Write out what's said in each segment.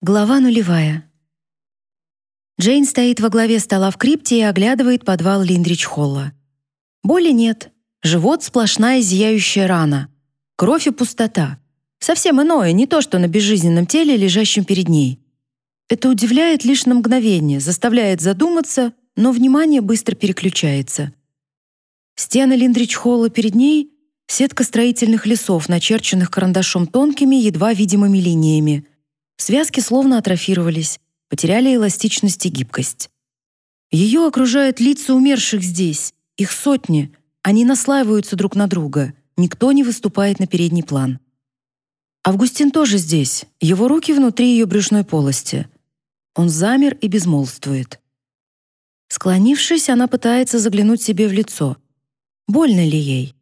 Глава нулевая. Джейн стоит во главе стола в крипте и оглядывает подвал Линдрич-холла. Боли нет. Живот — сплошная зияющая рана. Кровь и пустота. Совсем иное, не то что на безжизненном теле, лежащем перед ней. Это удивляет лишь на мгновение, заставляет задуматься, но внимание быстро переключается. Стены Линдрич-холла перед ней — сетка строительных лесов, начерченных карандашом тонкими, едва видимыми линиями — Связки словно атрофировались, потеряли эластичность и гибкость. Ее окружают лица умерших здесь, их сотни, они наслаиваются друг на друга, никто не выступает на передний план. Августин тоже здесь, его руки внутри ее брюшной полости. Он замер и безмолвствует. Склонившись, она пытается заглянуть себе в лицо. Больно ли ей?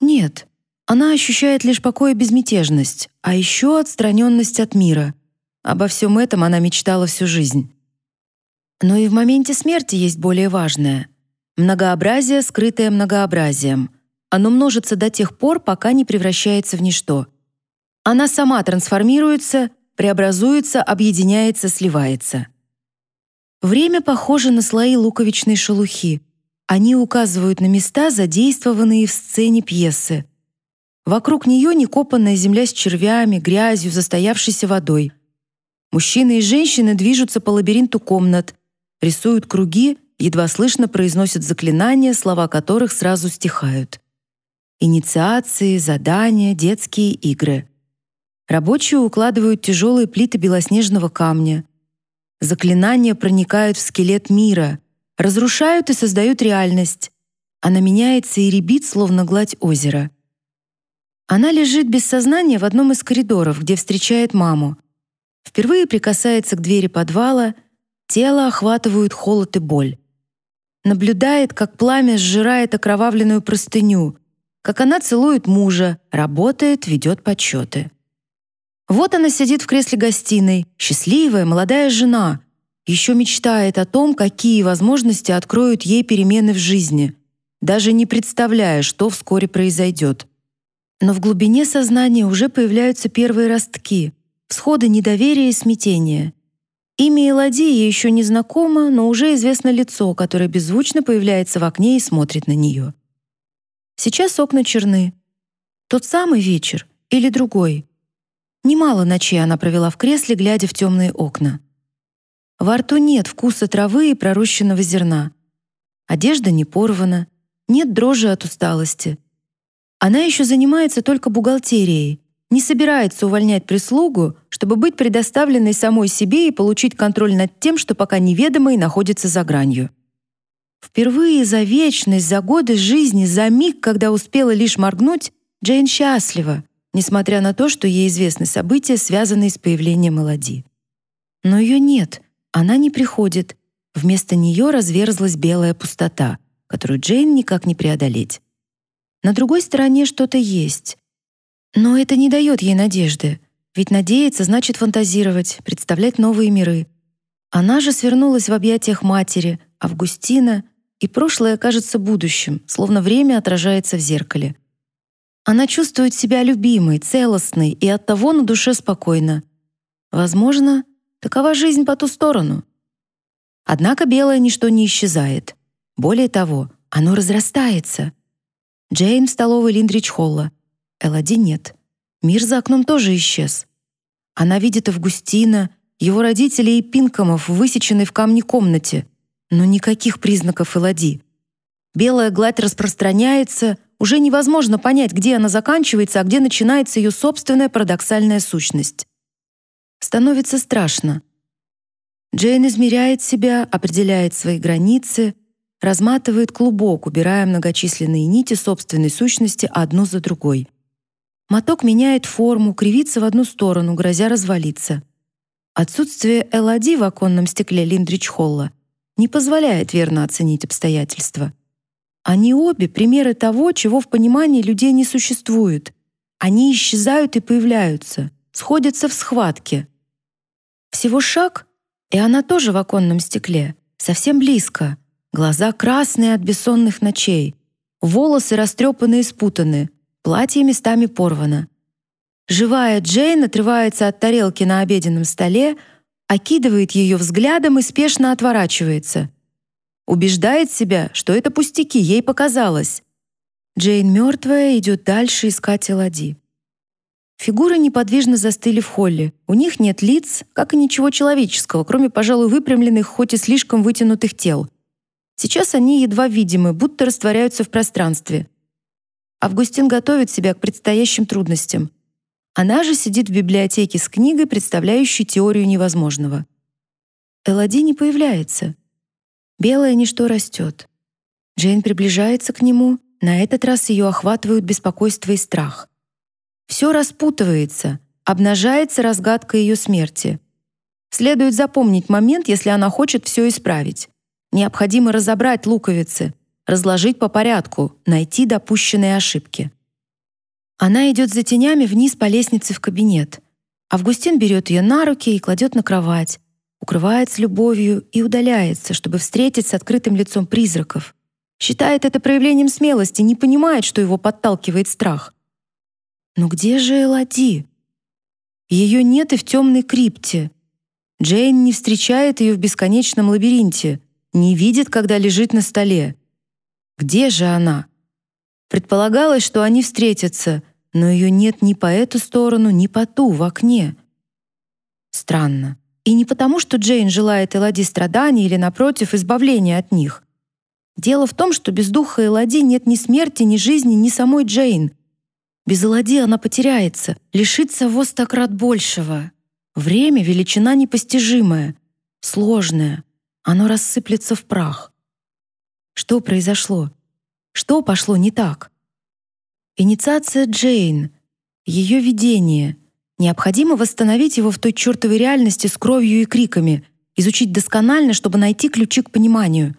Нет, она ощущает лишь покой и безмятежность, а еще отстраненность от мира. Обо всем этом она мечтала всю жизнь. Но и в моменте смерти есть более важное. Многообразие, скрытое многообразием. Оно множится до тех пор, пока не превращается в ничто. Она сама трансформируется, преобразуется, объединяется, сливается. Время похоже на слои луковичной шелухи. Они указывают на места, задействованные в сцене пьесы — Вокруг нее некопанная земля с червями, грязью, застоявшейся водой. Мужчины и женщины движутся по лабиринту комнат, рисуют круги, едва слышно произносят заклинания, слова которых сразу стихают. Инициации, задания, детские игры. Рабочие укладывают тяжелые плиты белоснежного камня. Заклинания проникают в скелет мира, разрушают и создают реальность. Она меняется и рябит, словно гладь озера. Она лежит без сознания в одном из коридоров, где встречает маму. Впервые прикасается к двери подвала, тело охватывают холод и боль. Наблюдает, как пламя сжирает окровавленную простыню, как она целует мужа, работает, ведет подсчеты. Вот она сидит в кресле гостиной, счастливая молодая жена, еще мечтает о том, какие возможности откроют ей перемены в жизни, даже не представляя, что вскоре произойдет. Но в глубине сознания уже появляются первые ростки, всходы недоверия и смятения. Имя Элоди ей еще не знакомо, но уже известно лицо, которое беззвучно появляется в окне и смотрит на нее. Сейчас окна черны. Тот самый вечер или другой. Немало ночей она провела в кресле, глядя в темные окна. Во рту нет вкуса травы и пророщенного зерна. Одежда не порвана, нет дрожи от усталости — она еще занимается только бухгалтерией, не собирается увольнять прислугу, чтобы быть предоставленной самой себе и получить контроль над тем, что пока неведомо и находится за гранью. Впервые за вечность, за годы жизни, за миг, когда успела лишь моргнуть, Джейн счастлива, несмотря на то, что ей известны события, связанные с появлением Элоди. Но ее нет, она не приходит. Вместо нее разверзлась белая пустота, которую Джейн никак не преодолеть. На другой стороне что-то есть. Но это не дает ей надежды, ведь надеяться значит фантазировать, представлять новые миры. Она же свернулась в объятиях матери, Августина, и прошлое кажется будущим, словно время отражается в зеркале. Она чувствует себя любимой, целостной и оттого на душе спокойно. Возможно, такова жизнь по ту сторону. Однако белое ничто не исчезает. Более того, оно разрастается. Джейн в столовой Линдрич-холла. Элоди нет. Мир за окном тоже исчез. Она видит Августина, его родителей и Пинкомов высеченной в камне комнате, но никаких признаков Элоди. Белая гладь распространяется, уже невозможно понять, где она заканчивается, а где начинается ее собственная парадоксальная сущность. Становится страшно. Джейн измеряет себя, определяет свои границы — разматывает клубок, убирая многочисленные нити собственной сущности одну за другой. Моток меняет форму, кривится в одну сторону, грозя развалиться. Отсутствие Элоди в оконном стекле Линдрич-Холла не позволяет верно оценить обстоятельства. Они обе примеры того, чего в понимании людей не существует. Они исчезают и появляются, сходятся в схватке. Всего шаг, и она тоже в оконном стекле, совсем близко — Глаза красные от бессонных ночей, волосы растрепаны и спутаны, платье местами порвано. Живая Джейн отрывается от тарелки на обеденном столе, окидывает ее взглядом и спешно отворачивается. Убеждает себя, что это пустяки, ей показалось. Джейн мертвая идет дальше искать Элади. Фигуры неподвижно застыли в холле. У них нет лиц, как и ничего человеческого, кроме, пожалуй, выпрямленных, хоть и слишком вытянутых тел. Сейчас они едва видимы, будто растворяются в пространстве. Августин готовит себя к предстоящим трудностям. Она же сидит в библиотеке с книгой, представляющей теорию невозможного. Элоди не появляется. Белое ничто растет. Джейн приближается к нему, на этот раз ее охватывают беспокойство и страх. Все распутывается, обнажается разгадка ее смерти. Следует запомнить момент, если она хочет все исправить. Необходимо разобрать луковицы, разложить по порядку, найти допущенные ошибки. Она идет за тенями вниз по лестнице в кабинет. Августин берет ее на руки и кладет на кровать, укрывает с любовью и удаляется, чтобы встретить с открытым лицом призраков. Считает это проявлением смелости, не понимает, что его подталкивает страх. Но где же Элоди? Ее нет и в темной крипте. Джейн не встречает ее в бесконечном лабиринте, не видит, когда лежит на столе. Где же она? Предполагалось, что они встретятся, но ее нет ни по эту сторону, ни по ту, в окне. Странно. И не потому, что Джейн желает Элоди страданий или, напротив, избавления от них. Дело в том, что без духа Элоди нет ни смерти, ни жизни, ни самой Джейн. Без Элади она потеряется, лишится во сто крат большего. Время — величина непостижимая, сложная. Оно рассыплется в прах. Что произошло? Что пошло не так? Инициация Джейн, ее видение. Необходимо восстановить его в той чертовой реальности с кровью и криками, изучить досконально, чтобы найти ключи к пониманию.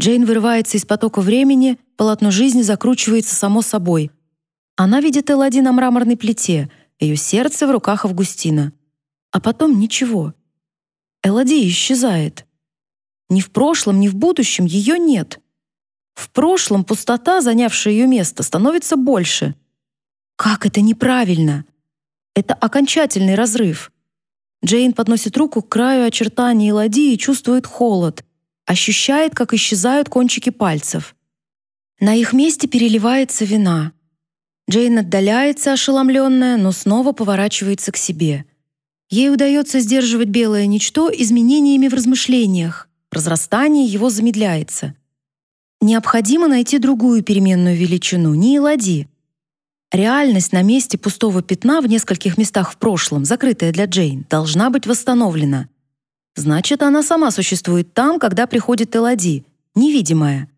Джейн вырывается из потока времени, полотно жизни закручивается само собой — она видит Эллади на мраморной плите, ее сердце в руках Августина. А потом ничего. Эллади исчезает. Ни в прошлом, ни в будущем ее нет. В прошлом пустота, занявшая ее место, становится больше. Как это неправильно! Это окончательный разрыв. Джейн подносит руку к краю очертаний Эллади и чувствует холод, ощущает, как исчезают кончики пальцев. На их месте переливается вина — Джейн отдаляется, ошеломленная, но снова поворачивается к себе. Ей удается сдерживать белое ничто изменениями в размышлениях. Разрастание его замедляется. Необходимо найти другую переменную величину, не лади. Реальность на месте пустого пятна в нескольких местах в прошлом, закрытая для Джейн, должна быть восстановлена. Значит, она сама существует там, когда приходит Элади, невидимая.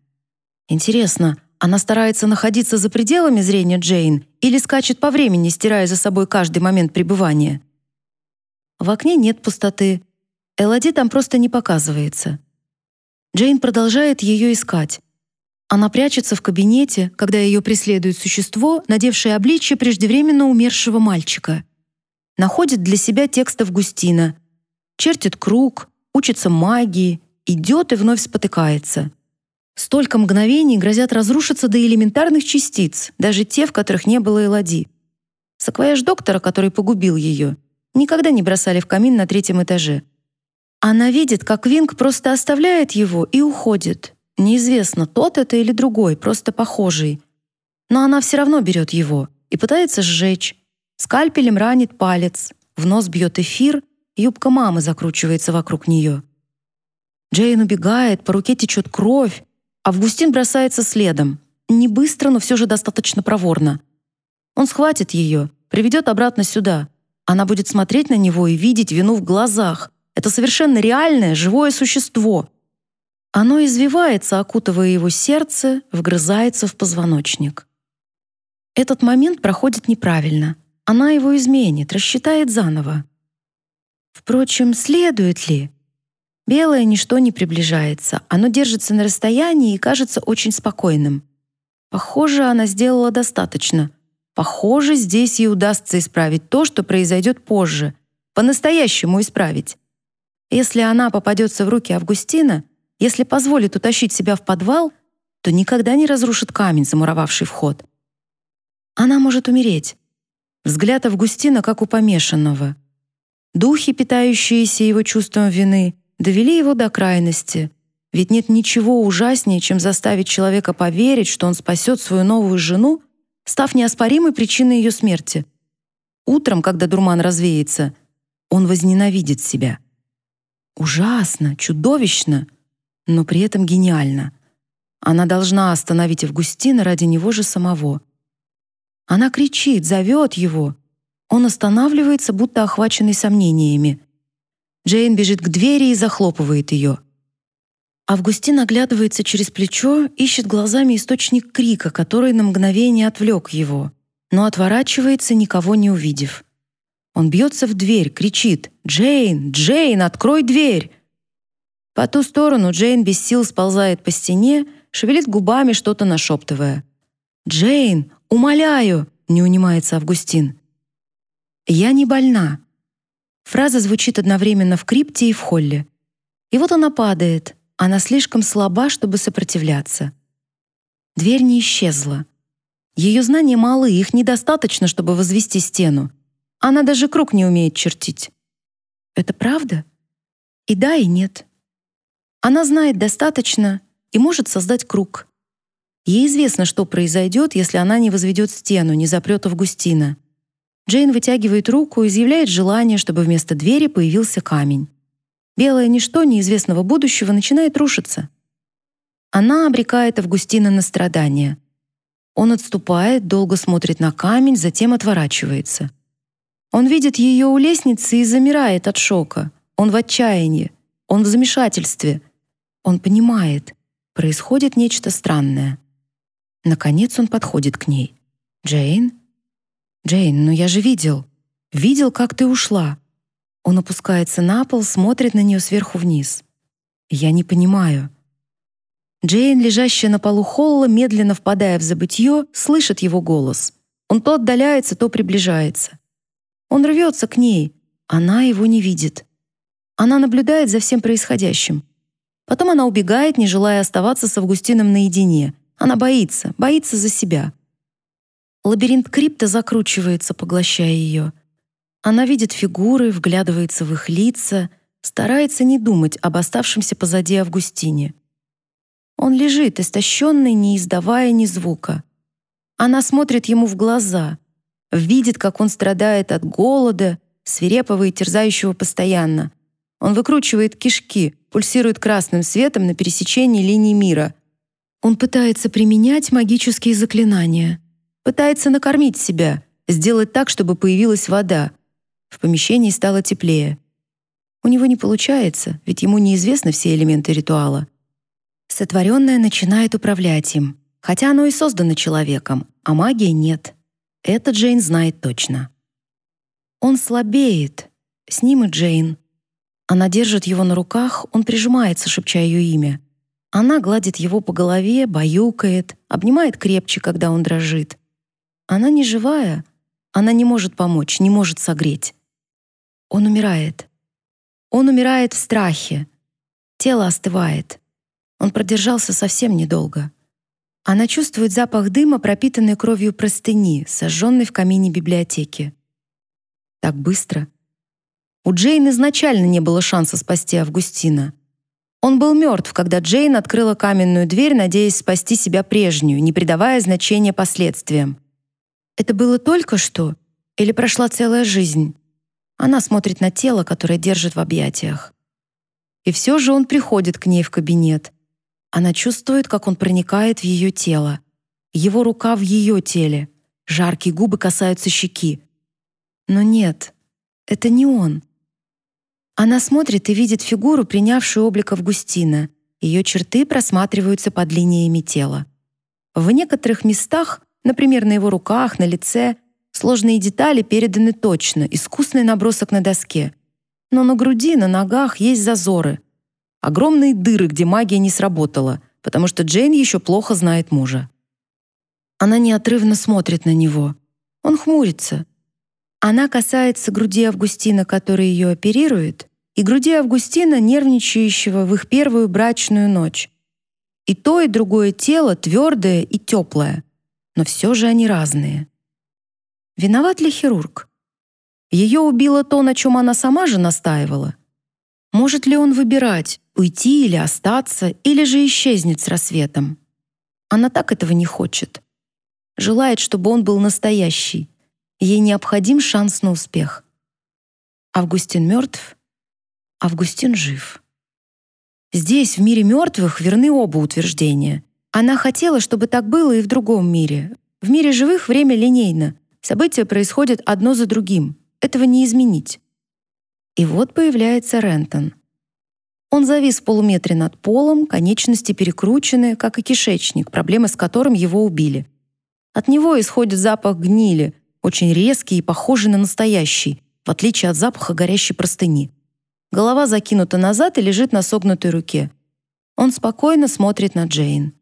Интересно, она старается находиться за пределами зрения Джейн или скачет по времени, стирая за собой каждый момент пребывания. В окне нет пустоты. Элоди там просто не показывается. Джейн продолжает ее искать. Она прячется в кабинете, когда ее преследует существо, надевшее обличье преждевременно умершего мальчика. Находит для себя текст Августина. Чертит круг, учится магии, идет и вновь спотыкается. Столько мгновений грозят разрушиться до элементарных частиц, даже те, в которых не было Элади. Саквояж доктора, который погубил ее, никогда не бросали в камин на третьем этаже. Она видит, как Винг просто оставляет его и уходит. Неизвестно, тот это или другой, просто похожий. Но она все равно берет его и пытается сжечь. Скальпелем ранит палец, в нос бьет эфир, юбка мамы закручивается вокруг нее. Джейн убегает, по руке течет кровь, Августин бросается следом. Не быстро, но все же достаточно проворно. Он схватит ее, приведет обратно сюда. Она будет смотреть на него и видеть вину в глазах. Это совершенно реальное, живое существо. Оно извивается, окутывая его сердце, вгрызается в позвоночник. Этот момент проходит неправильно. Она его изменит, рассчитает заново. Впрочем, следует ли? Белое ничто не приближается. Оно держится на расстоянии и кажется очень спокойным. Похоже, она сделала достаточно. Похоже, здесь ей удастся исправить то, что произойдет позже. По-настоящему исправить. Если она попадется в руки Августина, если позволит утащить себя в подвал, то никогда не разрушит камень, замуровавший вход. Она может умереть. Взгляд Августина как у помешанного. Духи, питающиеся его чувством вины, довели его до крайности. Ведь нет ничего ужаснее, чем заставить человека поверить, что он спасет свою новую жену, став неоспоримой причиной ее смерти. Утром, когда дурман развеется, он возненавидит себя. Ужасно, чудовищно, но при этом гениально. Она должна остановить Августина ради него же самого. Она кричит, зовет его. Он останавливается, будто охваченный сомнениями. Джейн бежит к двери и захлопывает ее. Августин оглядывается через плечо, ищет глазами источник крика, который на мгновение отвлек его, но отворачивается, никого не увидев. Он бьется в дверь, кричит «Джейн! Джейн, открой дверь!» По ту сторону Джейн без сил сползает по стене, шевелит губами, что-то нашептывая. «Джейн, умоляю!» — не унимается Августин. «Я не больна». Фраза звучит одновременно в крипте и в холле. И вот она падает. Она слишком слаба, чтобы сопротивляться. Дверь не исчезла. Ее знания малы, их недостаточно, чтобы возвести стену. Она даже круг не умеет чертить. Это правда? И да, и нет. Она знает достаточно, и может создать круг. Ей известно, что произойдет, если она не возведет стену, не запрет Августина. Джейн вытягивает руку и изъявляет желание, чтобы вместо двери появился камень. Белое ничто неизвестного будущего начинает рушиться. Она обрекает Августина на страдания. Он отступает, долго смотрит на камень, затем отворачивается. Он видит ее у лестницы и замирает от шока. Он в отчаянии, он в замешательстве. Он понимает, Происходит нечто странное. Наконец он подходит к ней. «Джейн? Джейн, ну я же видел. Видел, как ты ушла». Он опускается на пол, смотрит на нее сверху вниз. «Я не понимаю». Джейн, лежащая на полу холла, медленно впадая в забытье, слышит его голос. Он то отдаляется, то приближается. Он рвется к ней. Она его не видит. Она наблюдает за всем происходящим. Потом она убегает, не желая оставаться с Августином наедине. Она боится, боится за себя. Лабиринт крипта закручивается, поглощая ее. Она видит фигуры, вглядывается в их лица, старается не думать об оставшемся позади Августине. Он лежит, истощенный, не издавая ни звука. Она смотрит ему в глаза, видит, как он страдает от голода, свирепого и терзающего постоянно. Он выкручивает кишки, пульсирует красным светом на пересечении линий мира. Он пытается применять магические заклинания, пытается накормить себя, сделать так, чтобы появилась вода. В помещении стало теплее. У него не получается, ведь ему неизвестны все элементы ритуала. Сотворенное начинает управлять им, хотя оно и создано человеком, а магии нет. Это Джейн знает точно. Он слабеет. С ним и Джейн. Она держит его на руках, он прижимается, шепча ее имя. Она гладит его по голове, баюкает, обнимает крепче, когда он дрожит. Она не живая, она не может помочь, не может согреть. Он умирает. Он умирает в страхе. Тело остывает. Он продержался совсем недолго. Она чувствует запах дыма, пропитанной кровью простыни, сожженной в камине библиотеки. Так быстро — у Джейн изначально не было шанса спасти Августина. Он был мертв, когда Джейн открыла каменную дверь, надеясь спасти себя прежнюю, не придавая значения последствиям. Это было только что или прошла целая жизнь? Она смотрит на тело, которое держит в объятиях. И все же он приходит к ней в кабинет. Она чувствует, как он проникает в ее тело. Его рука в ее теле. Жаркие губы касаются щеки. Но нет, это не он. Она смотрит и видит фигуру, принявшую облик Августина. Ее черты просматриваются под линиями тела. В некоторых местах, например, на его руках, на лице, сложные детали переданы точно, искусный набросок на доске. Но на груди, на ногах есть зазоры. Огромные дыры, где магия не сработала, потому что Джейн еще плохо знает мужа. Она неотрывно смотрит на него. Он хмурится. Она касается груди Августина, который ее оперирует, и груди Августина, нервничающего в их первую брачную ночь. И то, и другое тело твердое и теплое, но все же они разные. Виноват ли хирург? Ее убило то, на чем она сама же настаивала. Может ли он выбирать, уйти или остаться, или же исчезнет с рассветом? Она так этого не хочет. Желает, чтобы он был настоящий. Ей необходим шанс на успех. Августин мертв, Августин жив. Здесь, в мире мертвых, верны оба утверждения. Она хотела, чтобы так было и в другом мире. В мире живых время линейно. События происходят одно за другим. Этого не изменить. И вот появляется Рентон. Он завис в полуметре над полом, конечности перекручены, как и кишечник, проблемы с которым его убили. От него исходит запах гнили, очень резкий и похожий на настоящий, в отличие от запаха горящей простыни. Голова закинута назад и лежит на согнутой руке. Он спокойно смотрит на Джейн.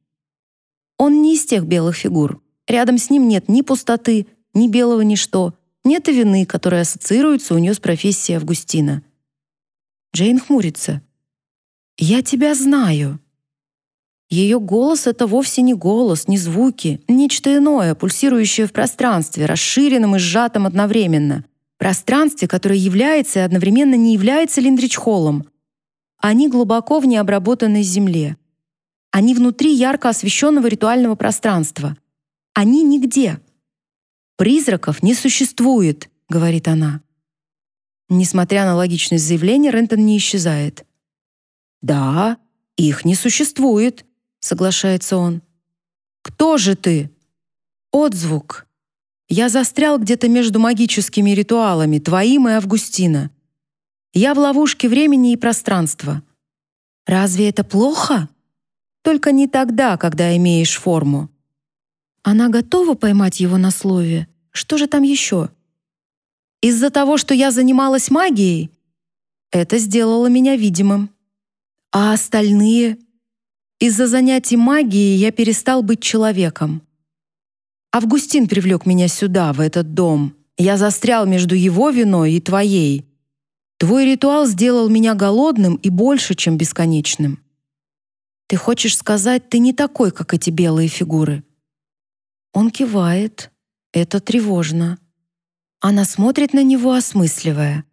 Он не из тех белых фигур. Рядом с ним нет ни пустоты, ни белого ничто, нет и вины, которая ассоциируется у нее с профессией Августина. Джейн хмурится. «Я тебя знаю». Ее голос — это вовсе не голос, не звуки, нечто иное, пульсирующее в пространстве, расширенном и сжатом одновременно. Пространстве, которое является и одновременно не является Линдрич-холлом. Они глубоко в необработанной земле. Они внутри ярко освещенного ритуального пространства. Они нигде. «Призраков не существует», — говорит она. Несмотря на логичность заявления, Рентон не исчезает. «Да, их не существует», — соглашается он. «Кто же ты?» «Отзвук. Я застрял где-то между магическими ритуалами, твоим и Августина. Я в ловушке времени и пространства. Разве это плохо? Только не тогда, когда имеешь форму. Она готова поймать его на слове. Что же там еще? Из-за того, что я занималась магией, это сделало меня видимым. А остальные? Из-за занятий магией я перестал быть человеком. Августин привлек меня сюда, в этот дом. Я застрял между его виной и твоей. Твой ритуал сделал меня голодным и больше, чем бесконечным. Ты хочешь сказать, ты не такой, как эти белые фигуры? Он кивает. Это тревожно. Она смотрит на него, осмысливая.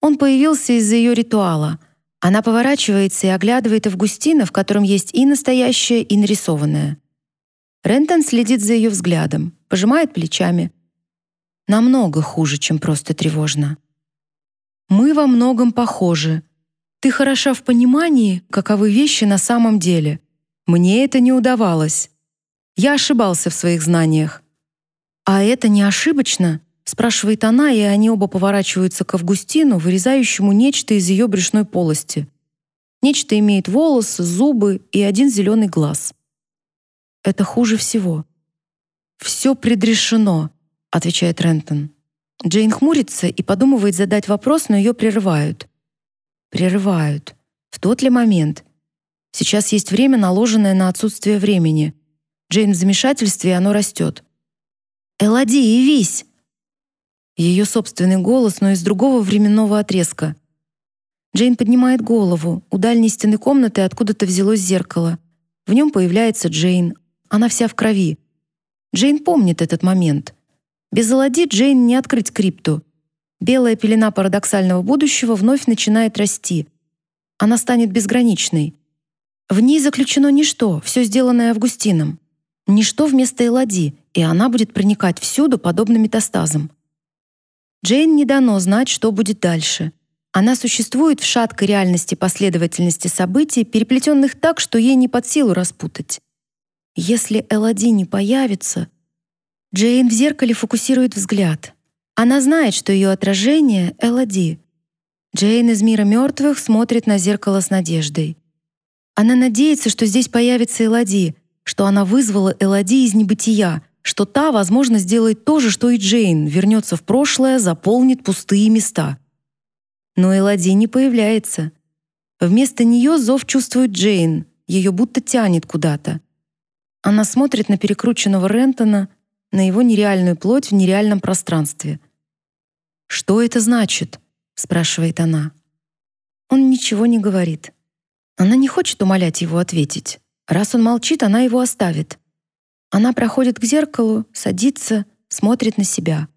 Он появился из-за ее ритуала. Она поворачивается и оглядывает Августина, в котором есть и настоящее, и нарисованное. Рентон следит за ее взглядом, пожимает плечами. Намного хуже, чем просто тревожно. Мы во многом похожи. Ты хороша в понимании, каковы вещи на самом деле. Мне это не удавалось. Я ошибался в своих знаниях. А это не ошибочно? Спрашивает она, и они оба поворачиваются к Августину, вырезающему нечто из ее брюшной полости. Нечто имеет волосы, зубы и один зеленый глаз. Это хуже всего. Все предрешено, отвечает Рентон. Джейн хмурится и подумывает задать вопрос, но ее прерывают. Прерывают. В тот ли момент? Сейчас есть время, наложенное на отсутствие времени. Джейн в замешательстве, и оно растет. «Элоди, явись!» Ее собственный голос, но из другого временного отрезка. Джейн поднимает голову. У дальней стены комнаты откуда-то взялось зеркало. В нем появляется Джейн. Она вся в крови. Джейн помнит этот момент. Без Элоди Джейн не открыть крипту. Белая пелена парадоксального будущего вновь начинает расти. Она станет безграничной. В ней заключено ничто, все сделанное Августином ничто вместо Элоди, и она будет проникать всюду, подобно метастазам. Джейн не дано знать, что будет дальше. Она существует в шаткой реальности последовательности событий, переплетенных так, что ей не под силу распутать. Если Элоди не появится... Джейн в зеркале фокусирует взгляд. Она знает, что ее отражение — Элоди. Джейн из мира мертвых смотрит на зеркало с надеждой. Она надеется, что здесь появится Элоди, что она вызвала Элоди из небытия, что та, возможно, сделает то же, что и Джейн, вернется в прошлое, заполнит пустые места. Но Элоди не появляется. Вместо нее зов чувствует Джейн, ее будто тянет куда-то. Она смотрит на перекрученного Рентона, на его нереальную плоть в нереальном пространстве. «Что это значит?» — спрашивает она. Он ничего не говорит. Она не хочет умолять его ответить. Раз он молчит, она его оставит. Она проходит к зеркалу, садится, смотрит на себя.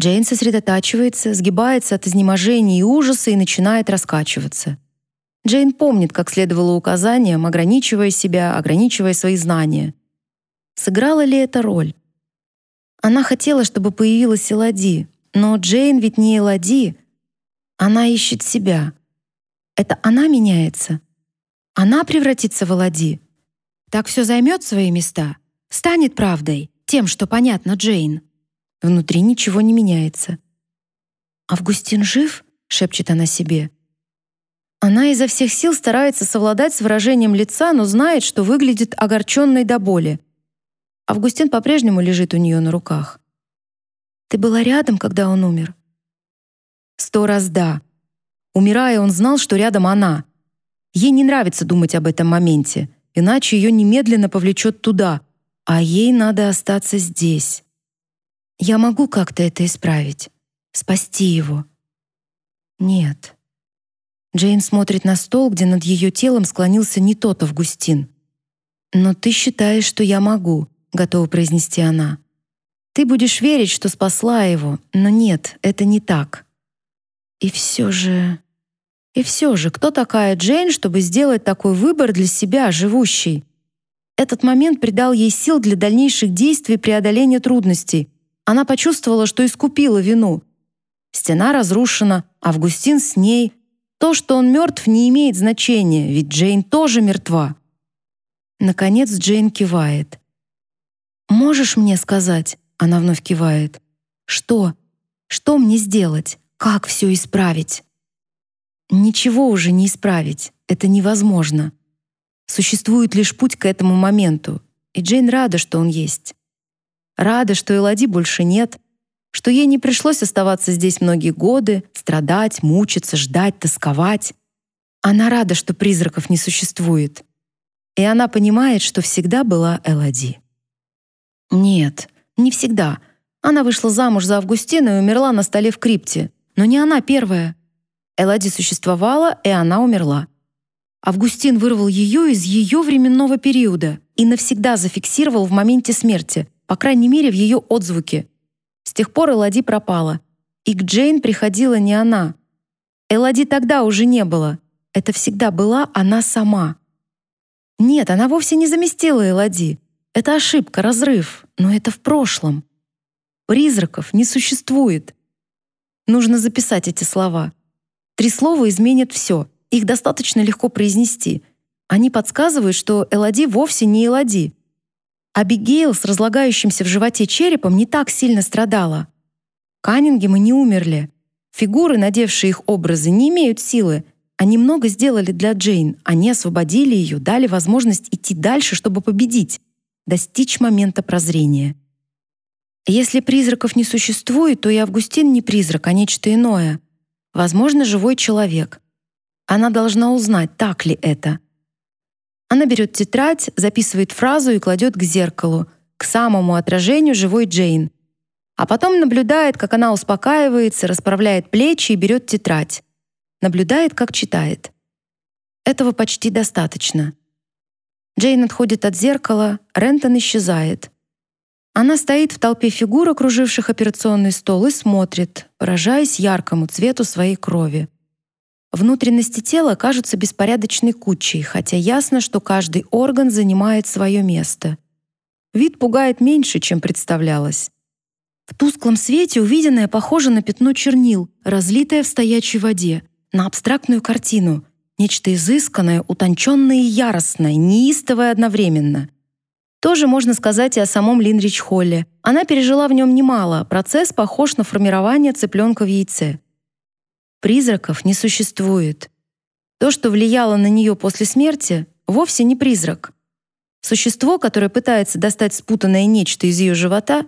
Джейн сосредотачивается, сгибается от изнеможения и ужаса и начинает раскачиваться. Джейн помнит, как следовало указаниям, ограничивая себя, ограничивая свои знания. Сыграла ли это роль? Она хотела, чтобы появилась Элади, но Джейн ведь не Элади. Она ищет себя. Это она меняется. Она превратится в Элади. Так все займет свои места, станет правдой, тем, что понятно Джейн. Внутри ничего не меняется. «Августин жив?» — шепчет она себе. Она изо всех сил старается совладать с выражением лица, но знает, что выглядит огорченной до боли. Августин по-прежнему лежит у нее на руках. «Ты была рядом, когда он умер?» Сто раз да. Умирая, он знал, что рядом она. Ей не нравится думать об этом моменте, иначе ее немедленно повлечет туда, а ей надо остаться здесь. Я могу как-то это исправить, спасти его. Нет. Джейн смотрит на стол, где над ее телом склонился не тот Августин. «Но ты считаешь, что я могу», — готова произнести она. «Ты будешь верить, что спасла его, но нет, это не так». И все же... И все же, кто такая Джейн, чтобы сделать такой выбор для себя, живущей? Этот момент придал ей сил для дальнейших действий преодоления трудностей. Она почувствовала, что искупила вину. Стена разрушена, Августин с ней, то, что он мертв, не имеет значения, ведь Джейн тоже мертва. Наконец Джейн кивает. «Можешь мне сказать?» — она вновь кивает. «Что? Что мне сделать? Как все исправить?» Ничего уже не исправить, это невозможно. Существует лишь путь к этому моменту, и Джейн рада, что он есть. Рада, что Элоди больше нет, что ей не пришлось оставаться здесь многие годы, страдать, мучиться, ждать, тосковать. Она рада, что призраков не существует. И она понимает, что всегда была Элоди. Нет, не всегда. Она вышла замуж за Августина и умерла на столе в крипте. Но не она первая. Элоди существовала, и она умерла. Августин вырвал ее из ее временного периода и навсегда зафиксировал в моменте смерти, по крайней мере, в ее отзвуке — с тех пор Элоди пропала. И к Джейн приходила не она. Элоди тогда уже не было. Это всегда была она сама. Нет, она вовсе не заместила Элоди. Это ошибка, разрыв, но это в прошлом. Призраков не существует. Нужно записать эти слова. Три слова изменят все. Их достаточно легко произнести. Они подсказывают, что Элоди вовсе не Элоди. Абигейл с разлагающимся в животе черепом не так сильно страдала. Каннингемы не умерли. Фигуры, надевшие их образы, не имеют силы. Они много сделали для Джейн. Они освободили ее, дали возможность идти дальше, чтобы победить, достичь момента прозрения. Если призраков не существует, то и Августин не призрак, а нечто иное. Возможно, живой человек. Она должна узнать, так ли это. Она берет тетрадь, записывает фразу и кладет к зеркалу, к самому отражению живой Джейн. А потом наблюдает, как она успокаивается, расправляет плечи и берет тетрадь. Наблюдает, как читает. Этого почти достаточно. Джейн отходит от зеркала, Рентон исчезает. Она стоит в толпе фигур, окруживших операционный стол, и смотрит, поражаясь яркому цвету своей крови. Внутренности тела кажутся беспорядочной кучей, хотя ясно, что каждый орган занимает свое место. Вид пугает меньше, чем представлялось. В тусклом свете увиденное похоже на пятно чернил, разлитое в стоячей воде, на абстрактную картину, нечто изысканное, утонченное и яростное, неистовое одновременно. Тоже можно сказать и о самом Линрич-Холле. Она пережила в нем немало, процесс похож на формирование цыпленка в яйце. Призраков не существует. То, что влияло на нее после смерти, вовсе не призрак. Существо, которое пытается достать спутанное нечто из ее живота,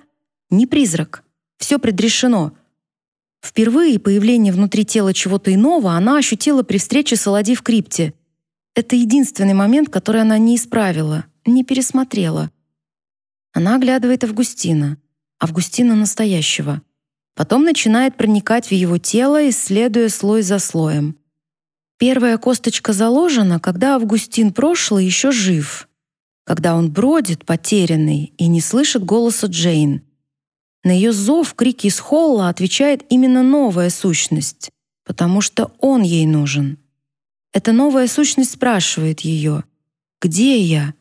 не призрак. Все предрешено. Впервые появление внутри тела чего-то иного она ощутила при встрече с Алади в крипте. Это единственный момент, который она не исправила, не пересмотрела. Она оглядывает Августина. Августина настоящего. Потом начинает проникать в его тело, исследуя слой за слоем. Первая косточка заложена, когда Августин прошлый еще жив, когда он бродит, потерянный, и не слышит голоса Джейн. На ее зов, крики из холла отвечает именно новая сущность, потому что он ей нужен. Эта новая сущность спрашивает ее «Где я?»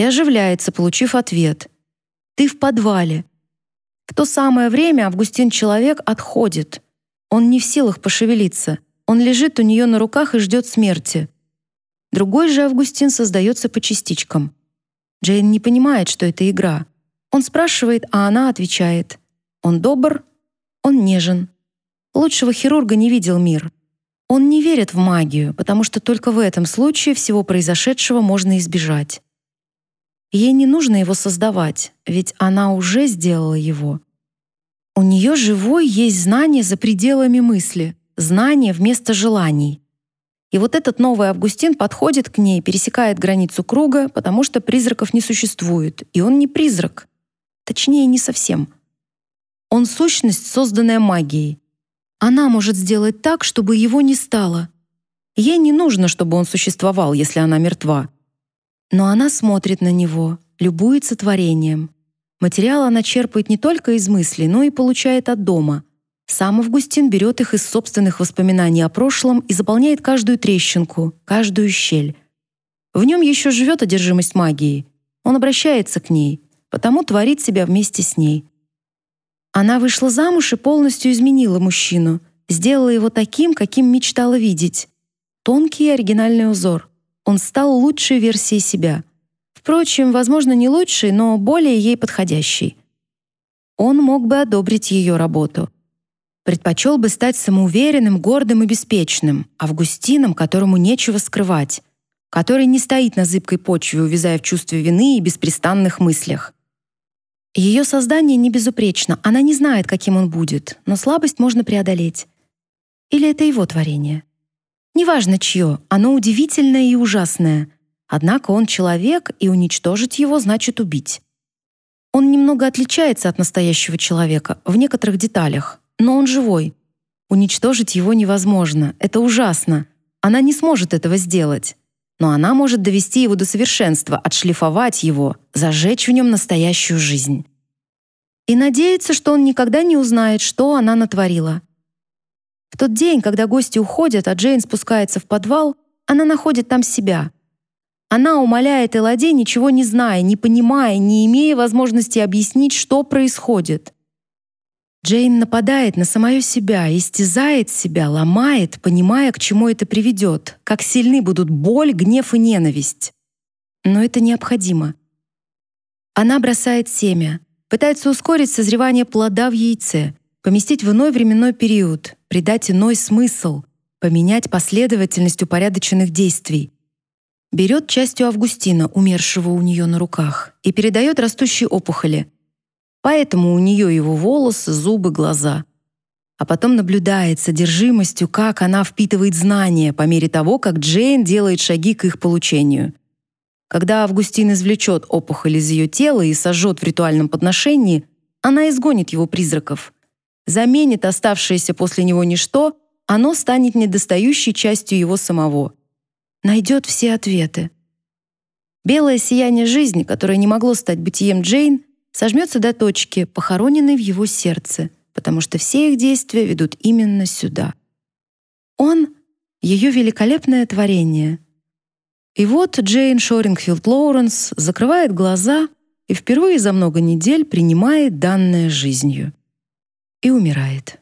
И оживляется, получив ответ «Ты в подвале». В то самое время Августин-человек отходит. Он не в силах пошевелиться. Он лежит у нее на руках и ждет смерти. Другой же Августин создается по частичкам. Джейн не понимает, что это игра. Он спрашивает, а она отвечает. Он добр, он нежен. Лучшего хирурга не видел мир. Он не верит в магию, потому что только в этом случае всего произошедшего можно избежать. Ей не нужно его создавать, ведь она уже сделала его. У нее живой есть знание за пределами мысли, знание вместо желаний. И вот этот новый Августин подходит к ней, пересекает границу круга, потому что призраков не существует, и он не призрак. Точнее, не совсем. Он сущность, созданная магией. Она может сделать так, чтобы его не стало. Ей не нужно, чтобы он существовал, если она мертва. Но она смотрит на него, любуется творением. Материал она черпает не только из мыслей, но и получает от дома. Сам Августин берет их из собственных воспоминаний о прошлом и заполняет каждую трещинку, каждую щель. В нем еще живет одержимость магией. Он обращается к ней, потому творит себя вместе с ней. Она вышла замуж и полностью изменила мужчину, сделала его таким, каким мечтала видеть. Тонкий и оригинальный узор. Он стал лучшей версией себя. Впрочем, возможно, не лучшей, но более ей подходящей. Он мог бы одобрить ее работу. Предпочел бы стать самоуверенным, гордым и беспечным, Августином, которому нечего скрывать, который не стоит на зыбкой почве, увязая в чувстве вины и беспрестанных мыслях. Ее создание не безупречно, она не знает, каким он будет, но слабость можно преодолеть. Или это его творение? Неважно чье, оно удивительное и ужасное. Однако он человек, и уничтожить его значит убить. Он немного отличается от настоящего человека в некоторых деталях, но он живой. Уничтожить его невозможно, это ужасно. Она не сможет этого сделать но она может довести его до совершенства, отшлифовать его, зажечь в нем настоящую жизнь. И надеяться, что он никогда не узнает, что она натворила. В тот день, когда гости уходят, а Джейн спускается в подвал, она находит там себя. Она умоляет Эладе, ничего не зная, не понимая, не имея возможности объяснить, что происходит. Джейн нападает на самое себя, истязает себя, ломает, понимая, к чему это приведет, как сильны будут боль, гнев и ненависть. Но это необходимо. Она бросает семя, пытается ускорить созревание плода в яйце, поместить в иной временной период, придать иной смысл, поменять последовательность упорядоченных действий. Берет частью Августина, умершего у нее на руках, и передает растущей опухоли — Поэтому у нее его волосы, зубы, глаза. А потом наблюдает содержимостью, как она впитывает знания по мере того, как Джейн делает шаги к их получению. Когда Августин извлечет опухоль из ее тела и сожжет в ритуальном подношении, она изгонит его призраков. Заменит оставшееся после него ничто, оно станет недостающей частью его самого. Найдет все ответы. Белое сияние жизни, которое не могло стать бытием Джейн, сожмется до точки, похороненной в его сердце, потому что все их действия ведут именно сюда. Он — ее великолепное творение. И вот Джейн Шорингфилд Лоуренс закрывает глаза и впервые за много недель принимает данное жизнью. И умирает.